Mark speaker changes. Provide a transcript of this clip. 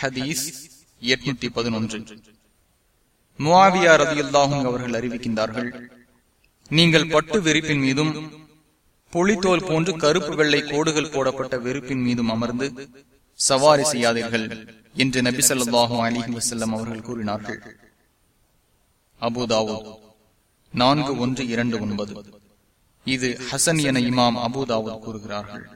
Speaker 1: ஹதீஸ் எட்நூத்தி பதினொன்று. முவாவியார் அதியுல்லாகும் அவர்கள் அறிவிக்கின்றார்கள் நீங்கள் பட்டு வெறுப்பின் மீதும் புலித்தோல் போன்று கருப்பு வெள்ளை கோடுகள் போடப்பட்ட வெறுப்பின் மீதும் அமர்ந்து சவாரி செய்யாதீர்கள் என்று நபி சொல்லாஹும் அலிஹி வசல்லம் அவர்கள் கூறினார்கள். அபுதாவோ நான்கு ஒன்று இரண்டு ஒன்பது. இது ஹசன் என இமாம் அபுதாவோ கூறுகிறார்கள்.